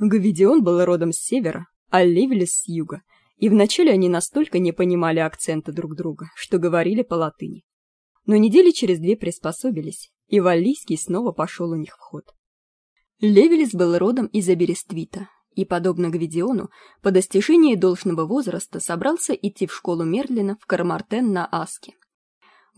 Гвидион был родом с севера, а Левелес с юга, и вначале они настолько не понимали акцента друг друга, что говорили по латыни. Но недели через две приспособились, и Валлийский снова пошел у них в ход. Левелес был родом из Аберествита, и, подобно Гвидиону, по достижении должного возраста собрался идти в школу Мерлина в Кармартен на Аске.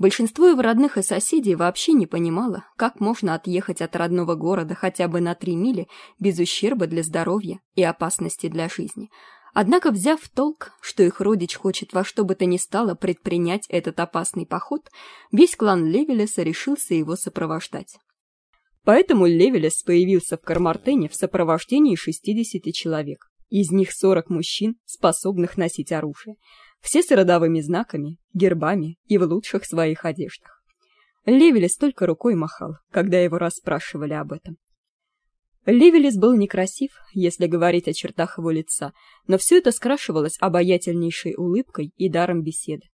Большинство его родных и соседей вообще не понимало, как можно отъехать от родного города хотя бы на три мили без ущерба для здоровья и опасности для жизни. Однако, взяв толк, что их родич хочет во что бы то ни стало предпринять этот опасный поход, весь клан Левелеса решился его сопровождать. Поэтому Левелес появился в Кармартене в сопровождении 60 человек, из них 40 мужчин, способных носить оружие, все с родовыми знаками, гербами и в лучших своих одеждах. Левелес только рукой махал, когда его расспрашивали об этом. Левелес был некрасив, если говорить о чертах его лица, но все это скрашивалось обаятельнейшей улыбкой и даром беседы.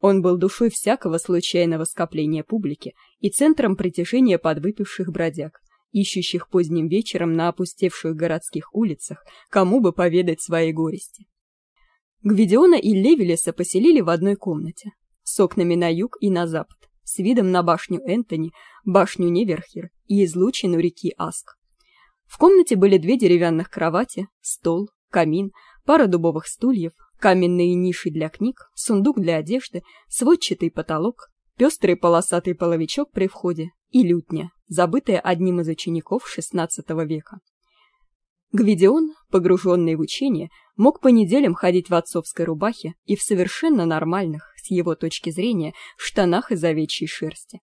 Он был душой всякого случайного скопления публики и центром притяжения подвыпивших бродяг, ищущих поздним вечером на опустевших городских улицах, кому бы поведать свои горести. Гвидиона и Левелеса поселили в одной комнате, с окнами на юг и на запад, с видом на башню Энтони, башню Неверхер и излучину реки Аск. В комнате были две деревянных кровати, стол, камин, пара дубовых стульев, каменные ниши для книг, сундук для одежды, сводчатый потолок, пестрый полосатый половичок при входе и лютня, забытая одним из учеников XVI века. Гвидион, погруженный в учение, мог по неделям ходить в отцовской рубахе и в совершенно нормальных, с его точки зрения, штанах из овечьей шерсти.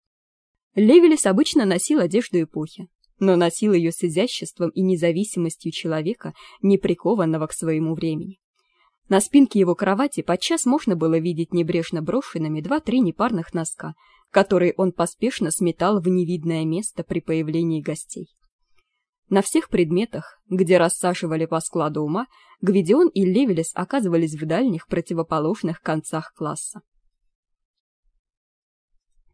Левелес обычно носил одежду эпохи, но носил ее с изяществом и независимостью человека, не прикованного к своему времени. На спинке его кровати подчас можно было видеть небрежно брошенными два-три непарных носка, которые он поспешно сметал в невидное место при появлении гостей. На всех предметах, где рассаживали по складу ума, Гвидион и Левелес оказывались в дальних противоположных концах класса.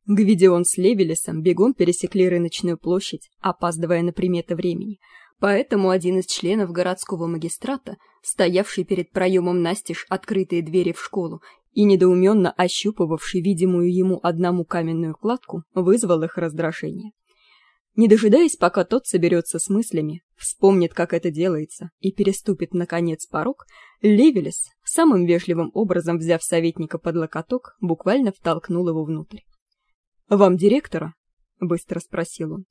Гвидион с Левелесом бегом пересекли рыночную площадь, опаздывая на приметы времени, поэтому один из членов городского магистрата, стоявший перед проемом настежь открытые двери в школу и недоуменно ощупывавший видимую ему одному каменную кладку, вызвал их раздражение. Не дожидаясь, пока тот соберется с мыслями, вспомнит, как это делается, и переступит, наконец, порог, Левелес, самым вежливым образом взяв советника под локоток, буквально втолкнул его внутрь. «Вам директора?» — быстро спросил он.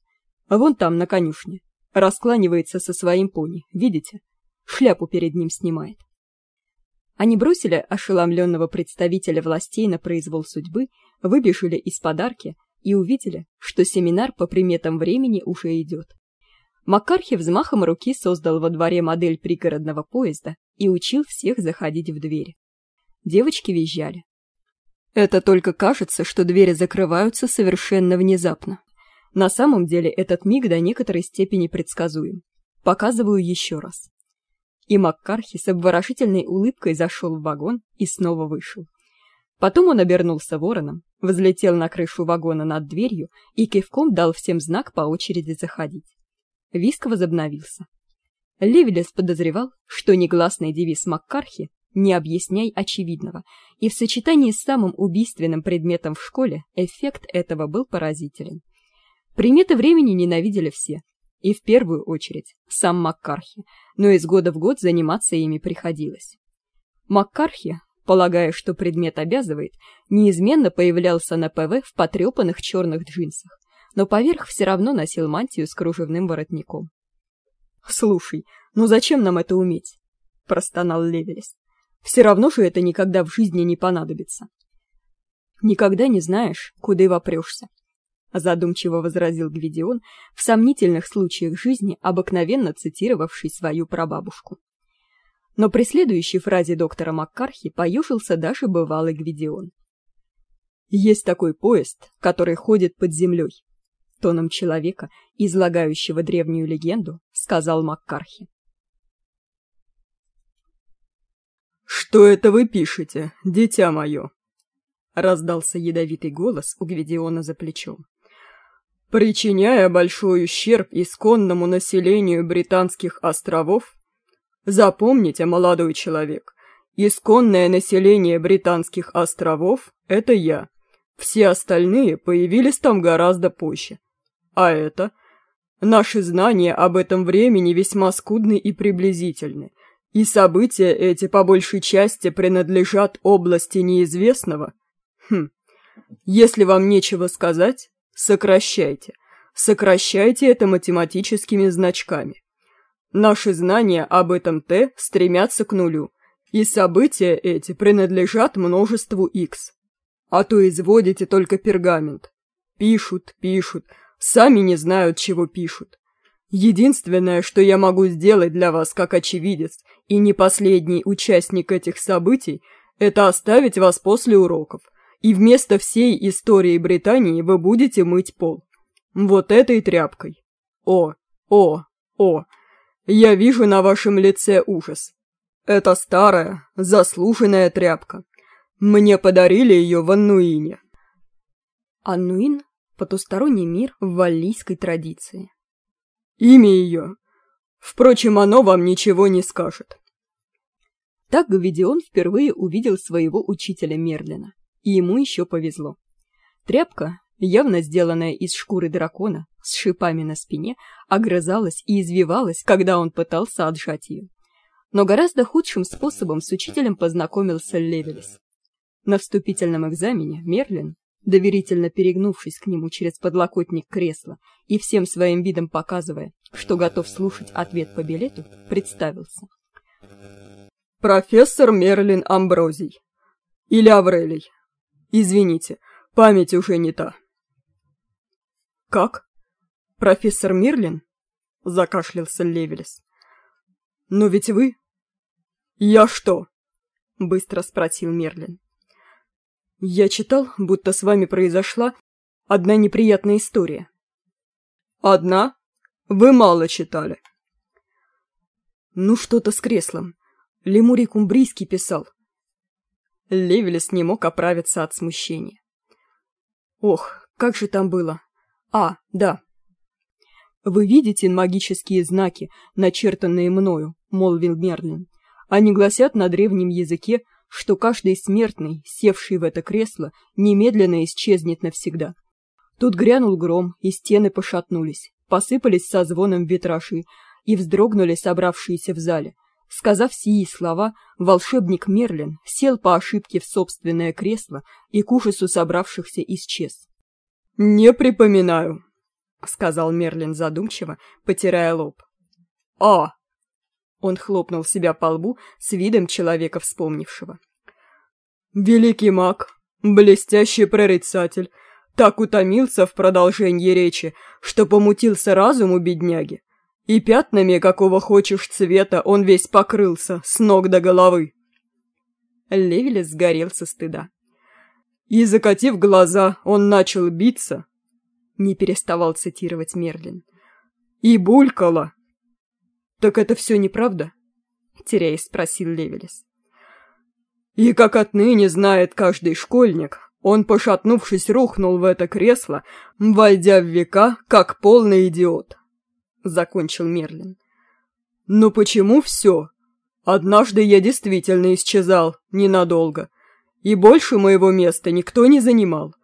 «Вон там, на конюшне. Раскланивается со своим пони, видите? Шляпу перед ним снимает». Они бросили ошеломленного представителя властей на произвол судьбы, выбежали из подарки — и увидели, что семинар по приметам времени уже идет. Макархи взмахом руки создал во дворе модель пригородного поезда и учил всех заходить в двери. Девочки визжали. Это только кажется, что двери закрываются совершенно внезапно. На самом деле этот миг до некоторой степени предсказуем. Показываю еще раз. И Маккархи с обворожительной улыбкой зашел в вагон и снова вышел. Потом он обернулся вороном, взлетел на крышу вагона над дверью и кивком дал всем знак по очереди заходить. Виск возобновился. Левелес подозревал, что негласный девиз Маккархи «Не объясняй очевидного», и в сочетании с самым убийственным предметом в школе эффект этого был поразителен. Приметы времени ненавидели все, и в первую очередь сам Маккархи, но из года в год заниматься ими приходилось. Маккархи полагая, что предмет обязывает, неизменно появлялся на ПВ в потрепанных черных джинсах, но поверх все равно носил мантию с кружевным воротником. «Слушай, ну зачем нам это уметь?» – простонал Ллевелис. «Все равно же это никогда в жизни не понадобится». «Никогда не знаешь, куда и вопрешься», — задумчиво возразил Гвидион, в сомнительных случаях жизни обыкновенно цитировавший свою прабабушку но при следующей фразе доктора Маккархи поюшился даже бывалый Гвидион. «Есть такой поезд, который ходит под землей», — тоном человека, излагающего древнюю легенду, сказал Маккархи. «Что это вы пишете, дитя мое?» — раздался ядовитый голос у Гвидиона за плечом. причиняя большой ущерб исконному населению британских островов? Запомните, молодой человек, исконное население британских островов — это я. Все остальные появились там гораздо позже. А это? Наши знания об этом времени весьма скудны и приблизительны, и события эти по большей части принадлежат области неизвестного. Хм, если вам нечего сказать, сокращайте. Сокращайте это математическими значками. Наши знания об этом Т стремятся к нулю, и события эти принадлежат множеству X. А то изводите только пергамент. Пишут, пишут, сами не знают, чего пишут. Единственное, что я могу сделать для вас как очевидец и не последний участник этих событий, это оставить вас после уроков, и вместо всей истории Британии вы будете мыть пол. Вот этой тряпкой. О, о, о, я вижу на вашем лице ужас. Это старая, заслуженная тряпка. Мне подарили ее в Аннуине. Аннуин — потусторонний мир в валлийской традиции. Имя ее. Впрочем, оно вам ничего не скажет. Так Гавидион впервые увидел своего учителя Мерлина, и ему еще повезло. Тряпка, явно сделанная из шкуры дракона, с шипами на спине, огрызалась и извивалась, когда он пытался отжать ее. Но гораздо худшим способом с учителем познакомился Левелис. На вступительном экзамене Мерлин, доверительно перегнувшись к нему через подлокотник кресла и всем своим видом показывая, что готов слушать ответ по билету, представился. «Профессор Мерлин Амброзий. Или Аврелий. Извините, память уже не та». «Как? Профессор Мерлин?» — закашлялся Левелес. «Но ведь вы...» «Я что?» — быстро спросил Мерлин. «Я читал, будто с вами произошла одна неприятная история». «Одна? Вы мало читали». «Ну, что-то с креслом. Лемурий Кумбрийский писал». Левелес не мог оправиться от смущения. «Ох, как же там было? А, да. Вы видите магические знаки, начертанные мною, молвил Мерлин. Они гласят на древнем языке, что каждый смертный, севший в это кресло, немедленно исчезнет навсегда. Тут грянул гром, и стены пошатнулись, посыпались со звоном витражи, и вздрогнули собравшиеся в зале. Сказав сии слова, волшебник Мерлин сел по ошибке в собственное кресло и к ужасу собравшихся исчез. «Не припоминаю», — сказал Мерлин задумчиво, потирая лоб. «А!» Он хлопнул себя по лбу с видом человека вспомнившего. «Великий маг, блестящий прорицатель, так утомился в продолжении речи, что помутился разум у бедняги, и пятнами какого хочешь цвета он весь покрылся с ног до головы». Левелес сгорел со стыда. И, закатив глаза, он начал биться, не переставал цитировать Мерлин. И булькало. Так это все неправда? Теряясь, спросил Левелес. И как отныне знает каждый школьник, он, пошатнувшись, рухнул в это кресло, войдя в века, как полный идиот. Закончил Мерлин. Но почему все? Однажды я действительно исчезал, ненадолго и больше моего места никто не занимал.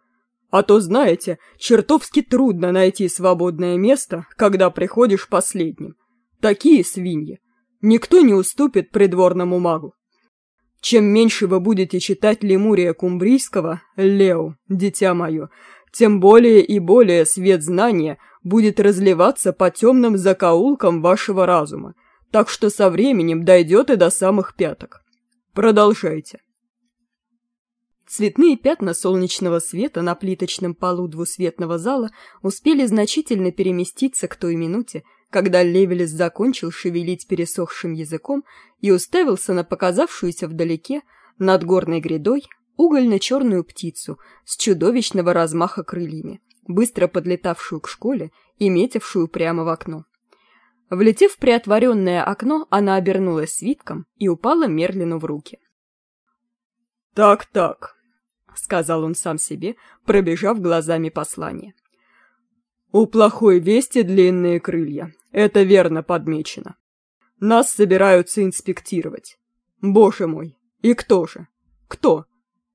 А то, знаете, чертовски трудно найти свободное место, когда приходишь последним. Такие свиньи. Никто не уступит придворному магу. Чем меньше вы будете читать Лемурия Кумбрийского, Лео, дитя мое, тем более и более свет знания будет разливаться по темным закоулкам вашего разума, так что со временем дойдет и до самых пяток. Продолжайте. Цветные пятна солнечного света на плиточном полу двусветного зала успели значительно переместиться к той минуте, когда Левелес закончил шевелить пересохшим языком и уставился на показавшуюся вдалеке, над горной грядой, угольно-черную птицу с чудовищного размаха крыльями, быстро подлетавшую к школе и метившую прямо в окно. Влетев в приотворенное окно, она обернулась свитком и упала Мерлину в руки. «Так-так», — сказал он сам себе, пробежав глазами послание. У плохой вести длинные крылья. Это верно подмечено. Нас собираются инспектировать. Боже мой, и кто же? Кто?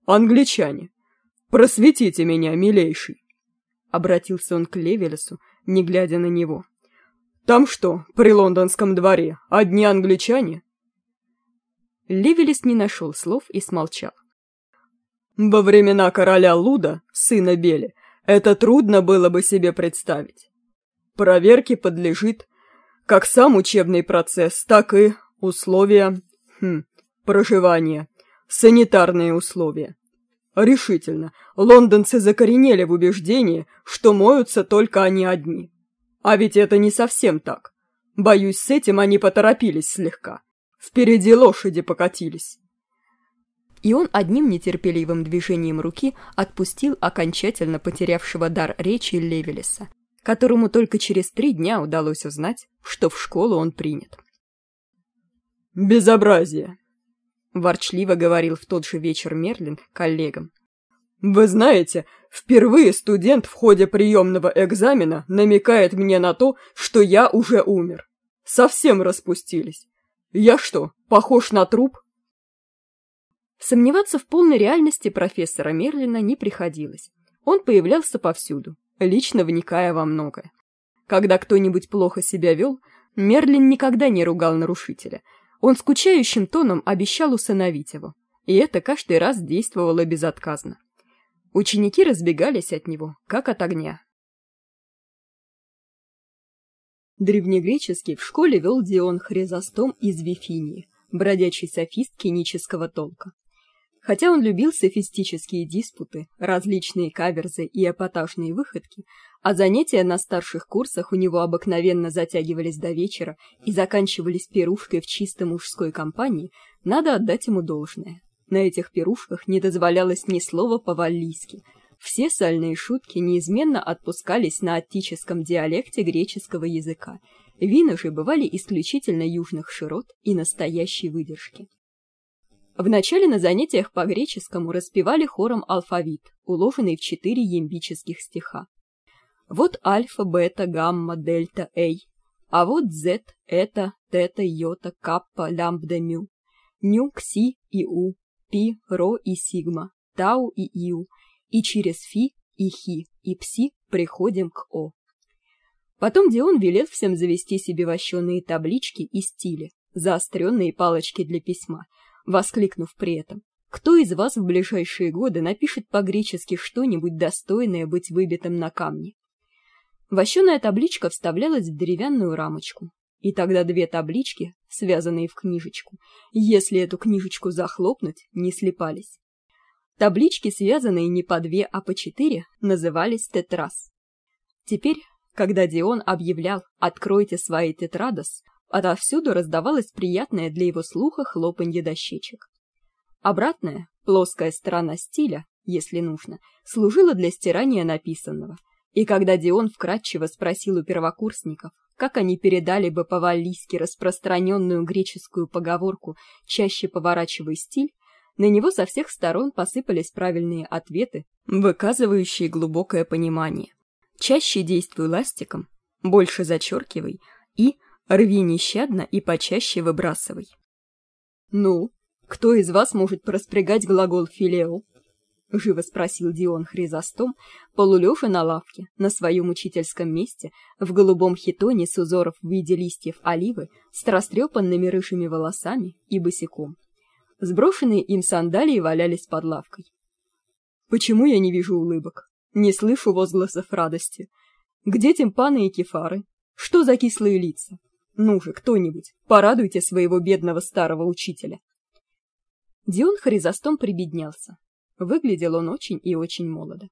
Англичане. Просветите меня, милейший. Обратился он к Левелесу, не глядя на него. Там что, при лондонском дворе, одни англичане? Левелес не нашел слов и смолчал. Во времена короля Луда, сына Бели, это трудно было бы себе представить. Проверке подлежит как сам учебный процесс, так и условия хм, проживания, санитарные условия. Решительно, лондонцы закоренели в убеждении, что моются только они одни. А ведь это не совсем так. Боюсь, с этим они поторопились слегка. Впереди лошади покатились. И он одним нетерпеливым движением руки отпустил окончательно потерявшего дар речи Левелеса, которому только через три дня удалось узнать, что в школу он принят. «Безобразие!» – ворчливо говорил в тот же вечер Мерлин коллегам. Вы знаете, впервые студент в ходе приемного экзамена намекает мне на то, что я уже умер. Совсем распустились. Я что, похож на труп? Сомневаться в полной реальности профессора Мерлина не приходилось. Он появлялся повсюду, лично вникая во многое. Когда кто-нибудь плохо себя вел, Мерлин никогда не ругал нарушителя. Он скучающим тоном обещал усыновить его. И это каждый раз действовало безотказно. Ученики разбегались от него, как от огня. Древнегреческий в школе вел Дион Хризостом из Вифинии, бродячий софист кинического толка. Хотя он любил софистические диспуты, различные каверзы и эпатажные выходки, а занятия на старших курсах у него обыкновенно затягивались до вечера и заканчивались пирушкой в чисто мужской компании, надо отдать ему должное. На этих пирушках не дозволялось ни слова по-валлийски. Все сальные шутки неизменно отпускались на аттическом диалекте греческого языка. Вина же бывали исключительно южных широт и настоящей выдержки. Вначале на занятиях по греческому распевали хором алфавит, уложенный в четыре ямбических стиха. Вот альфа, бета, гамма, дельта, эй. А вот z, это, тета, йота, каппа, лямбда, мю. Ню, кси и у, пи, ро и сигма, тау и иу, и через фи и хи и пси приходим к о. Потом Дион велел всем завести себе вощеные таблички и стили, заостренные палочки для письма, воскликнув при этом «Кто из вас в ближайшие годы напишет по-гречески что-нибудь достойное быть выбитым на камне?» Вощеная табличка вставлялась в деревянную рамочку, и тогда две таблички, связанные в книжечку, если эту книжечку захлопнуть, не слипались. Таблички, связанные не по две, а по четыре, назывались тетрас. Теперь, когда Дион объявлял «откройте свои тетрадос», отовсюду раздавалось приятное для его слуха хлопанье дощечек. Обратная, плоская сторона стиля, если нужно, служила для стирания написанного, и когда Дион вкратчиво спросил у первокурсников, как они передали бы по-валлийски распространенную греческую поговорку «чаще поворачивай стиль», на него со всех сторон посыпались правильные ответы, выказывающие глубокое понимание. Чаще действуй ластиком, больше зачеркивай и рви нещадно и почаще выбрасывай. Ну, кто из вас может проспрягать глагол «филео»? — живо спросил Дион Хризостом, полулежа на лавке, на своем учительском месте, в голубом хитоне с узоров в виде листьев оливы, с растрепанными рыжими волосами и босиком. Сброшенные им сандалии валялись под лавкой. «Почему я не вижу улыбок? Не слышу возгласов радости? Где тимпаны и кефары? Что за кислые лица? Ну же, кто-нибудь, порадуйте своего бедного старого учителя!» Дион Хризостом прибеднялся. Выглядел он очень и очень молодо.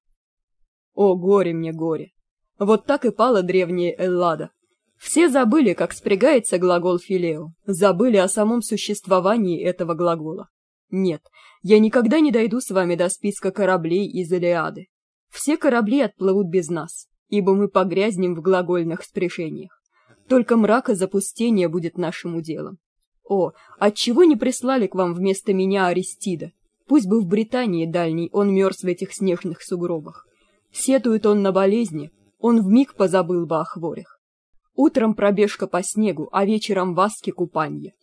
О, горе мне, горе! Вот так и пала древняя Эллада. Все забыли, как спрягается глагол «филео», забыли о самом существовании этого глагола. Нет, я никогда не дойду с вами до списка кораблей из Илиады. Все корабли отплывут без нас, ибо мы погрязнем в глагольных спряжениях. Только мрак и запустение будет нашим уделом. О, отчего не прислали к вам вместо меня Аристида? Пусть бы в Британии дальней он мерз в этих снежных сугробах. Сетует он на болезни, он вмиг позабыл бы о хворях. Утром пробежка по снегу, а вечером васки купанье.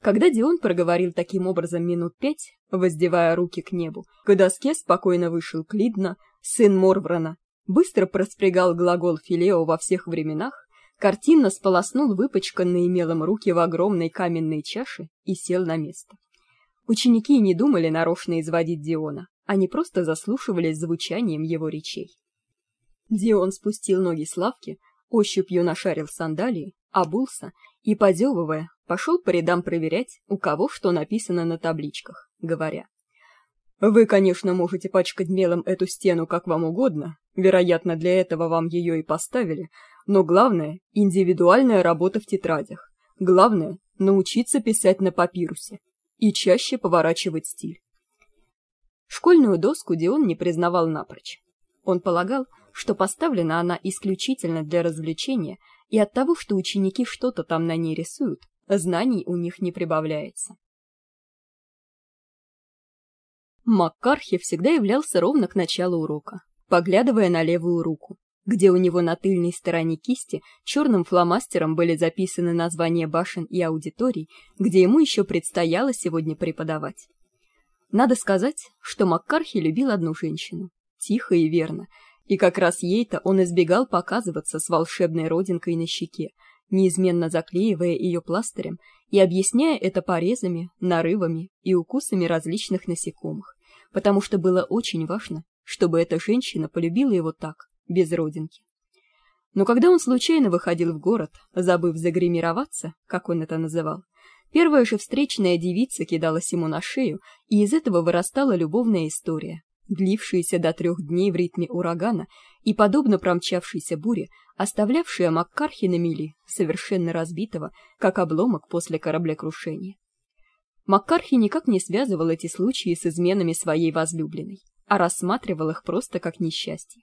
Когда Дион проговорил таким образом минут пять, воздевая руки к небу, к доске спокойно вышел Клидна, сын Морврана, быстро проспрягал глагол Филео во всех временах, картинно сполоснул выпачканные мелом руки в огромной каменной чаше и сел на место. Ученики не думали нарочно изводить Диона, они просто заслушивались звучанием его речей. Дион спустил ноги с лавки, ощупью нашарил сандалии, обулся и, подевывая, пошел по рядам проверять, у кого что написано на табличках, говоря. «Вы, конечно, можете пачкать мелом эту стену как вам угодно, вероятно, для этого вам ее и поставили, но главное — индивидуальная работа в тетрадях. Главное — научиться писать на папирусе и чаще поворачивать стиль». Школьную доску Дион не признавал напрочь. Он полагал, что поставлена она исключительно для развлечения, и от того, что ученики что-то там на ней рисуют, знаний у них не прибавляется. Маккархи всегда являлся ровно к началу урока, поглядывая на левую руку, где у него на тыльной стороне кисти черным фломастером были записаны названия башен и аудиторий, где ему еще предстояло сегодня преподавать. Надо сказать, что Маккархи любил одну женщину, тихо и верно, и как раз ей-то он избегал показываться с волшебной родинкой на щеке, неизменно заклеивая ее пластырем и объясняя это порезами, нарывами и укусами различных насекомых, потому что было очень важно, чтобы эта женщина полюбила его так, без родинки. Но когда он случайно выходил в город, забыв загримироваться, как он это называл, первая же встречная девица кидалась ему на шею, и из этого вырастала любовная история, длившаяся до трех дней в ритме урагана и, подобно промчавшейся буре, оставлявшая Маккархи на мели, совершенно разбитого, как обломок после кораблекрушения. Маккархи никак не связывал эти случаи с изменами своей возлюбленной, а рассматривал их просто как несчастье.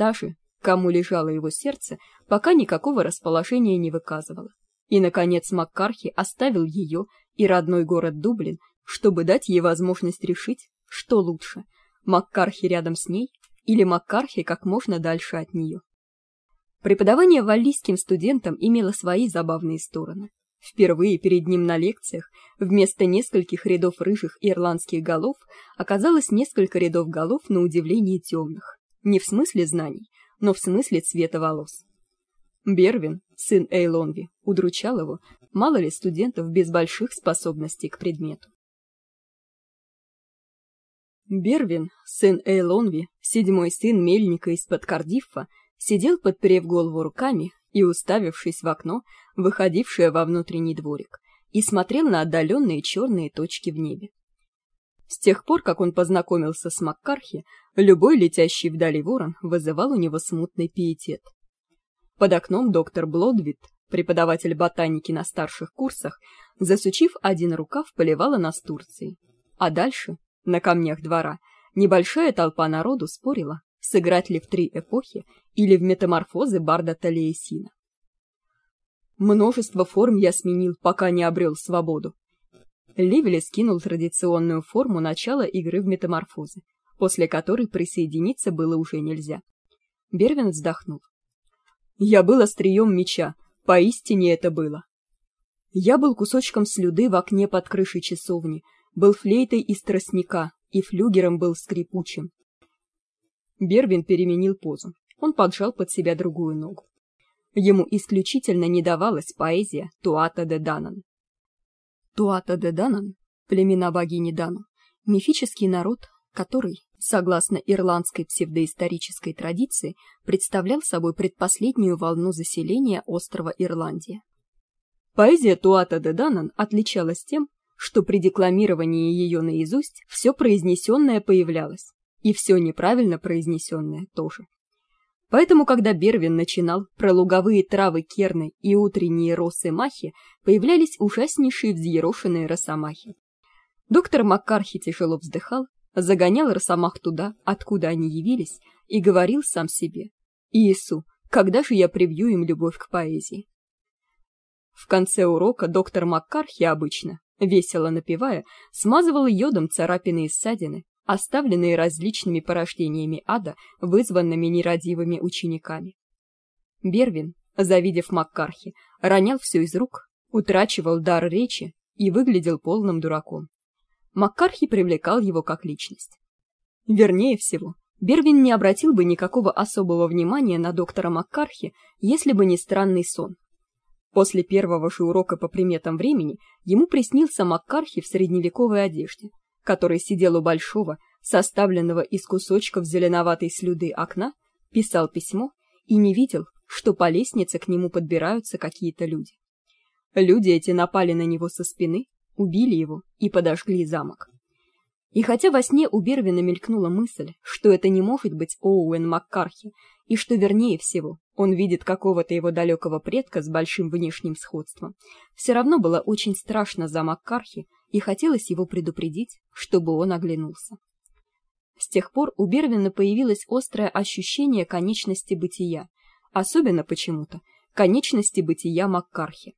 Та кому лежало его сердце, пока никакого расположения не выказывала. И, наконец, Маккархи оставил ее и родной город Дублин, чтобы дать ей возможность решить, что лучше — Маккархи рядом с ней или Маккархи как можно дальше от нее. Преподавание валлийским студентам имело свои забавные стороны. Впервые перед ним на лекциях вместо нескольких рядов рыжих ирландских голов оказалось несколько рядов голов на удивление темных. Не в смысле знаний, но в смысле цвета волос. Бервин, сын Эйлонви, удручал его, мало ли студентов без больших способностей к предмету. Бервин, сын Эйлонви, седьмой сын мельника из-под Кардиффа, сидел, подперев голову руками и уставившись в окно, выходившее во внутренний дворик, и смотрел на отдаленные черные точки в небе. С тех пор, как он познакомился с Маккархи, любой летящий вдали ворон вызывал у него смутный пиетет. Под окном доктор Блодвит, преподаватель ботаники на старших курсах, засучив один рукав, поливала настурции. А дальше, на камнях двора небольшая толпа народу спорила, сыграть ли в три эпохи или в метаморфозы Барда Талиесина. Множество форм я сменил, пока не обрел свободу. Ливели скинул традиционную форму начала игры в метаморфозы, после которой присоединиться было уже нельзя. Бервин вздохнул. Я был острием меча, поистине это было. Я был кусочком слюды в окне под крышей часовни, был флейтой из тростника и флюгером был скрипучим. Бервин переменил позу. Он поджал под себя другую ногу. Ему исключительно не давалась поэзия Туата де Данан. Туата де Данан, племена богини Дану, мифический народ, который, согласно ирландской псевдоисторической традиции, представлял собой предпоследнюю волну заселения острова Ирландия. Поэзия Туата де Данан отличалась тем, что при декламировании ее наизусть все произнесенное появлялось, и все неправильно произнесенное тоже. Поэтому, когда Бервин начинал про луговые травы керны и утренние росы махи, появлялись ужаснейшие взъерошенные росомахи. Доктор Маккархи тяжело вздыхал, загонял росомах туда, откуда они явились, и говорил сам себе, «Иису, когда же я привью им любовь к поэзии?» В конце урока доктор Маккархи обычно, весело напевая, смазывал йодом царапины и ссадины, оставленные различными порождениями ада, вызванными нерадивыми учениками. Бервин, завидев Маккархи, ронял все из рук, утрачивал дар речи и выглядел полным дураком. Маккархи привлекал его как личность. Вернее всего, Бервин не обратил бы никакого особого внимания на доктора Маккархи, если бы не странный сон. После первого же урока по приметам времени ему приснился Маккархи в средневековой одежде, который сидел у большого, составленного из кусочков зеленоватой слюды окна, писал письмо и не видел, что по лестнице к нему подбираются какие-то люди. Люди эти напали на него со спины, убили его и подожгли замок. И хотя во сне у Бервина мелькнула мысль, что это не может быть Оуэн Маккархи, и что вернее всего, он видит какого-то его далекого предка с большим внешним сходством, все равно было очень страшно за Маккархи, и хотелось его предупредить, чтобы он оглянулся. С тех пор у Бервина появилось острое ощущение конечности бытия, особенно почему-то конечности бытия Маккархи.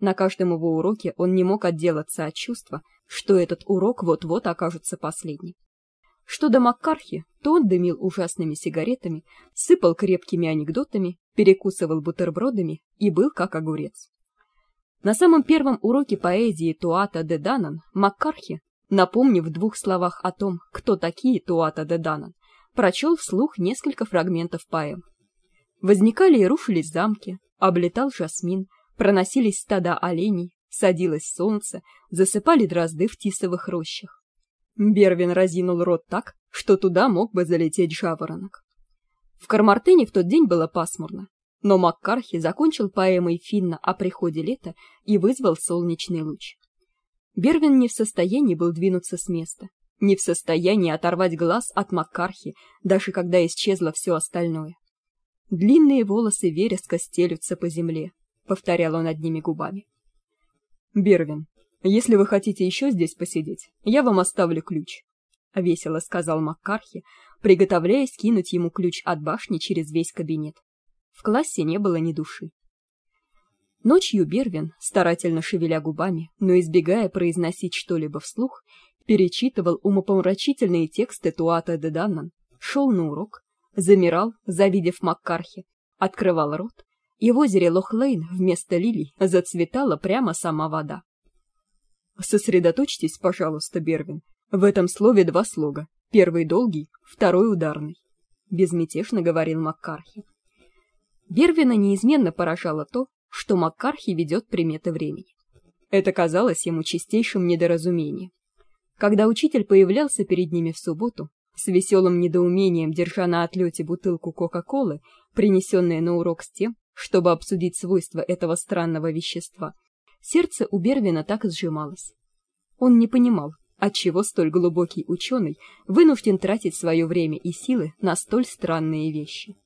На каждом его уроке он не мог отделаться от чувства, что этот урок вот-вот окажется последним. Что до Маккархи, то он дымил ужасными сигаретами, сыпал крепкими анекдотами, перекусывал бутербродами и был как огурец. На самом первом уроке поэзии Туата де Данан Маккархи, напомнив в двух словах о том, кто такие Туата де Данан, прочел вслух несколько фрагментов поэм. Возникали и рушились замки, облетал жасмин, проносились стада оленей, садилось солнце, засыпали дрозды в тисовых рощах. Бервин разинул рот так, что туда мог бы залететь жаворонок. В Кармартене в тот день было пасмурно, но Маккархи закончил поэмой Финна о приходе лета и вызвал солнечный луч. Бервин не в состоянии был двинуться с места, не в состоянии оторвать глаз от Маккархи, даже когда исчезло все остальное. Длинные волосы вереска стелются по земле, повторял он одними губами. Бервин, если вы хотите еще здесь посидеть, я вам оставлю ключ, весело сказал Маккархи, приготовляясь кинуть ему ключ от башни через весь кабинет. В классе не было ни души. Ночью Бервин, старательно шевеля губами, но избегая произносить что-либо вслух, перечитывал умопомрачительные тексты Туата де Даннан, шел на урок, замирал, завидев Маккархи, открывал рот, и в озере Лохлейн вместо лилий зацветала прямо сама вода. Сосредоточьтесь, пожалуйста, Бервин. В этом слове два слога. Первый долгий, второй ударный. Безмятежно говорил Маккархи. Бервина неизменно поражало то, что Маккархи ведет приметы времени. Это казалось ему чистейшим недоразумением. Когда учитель появлялся перед ними в субботу, с веселым недоумением держа на отлете бутылку Кока-Колы, принесенную на урок с тем, чтобы обсудить свойства этого странного вещества, сердце у Бервина так и сжималось. Он не понимал, отчего столь глубокий ученый вынужден тратить свое время и силы на столь странные вещи.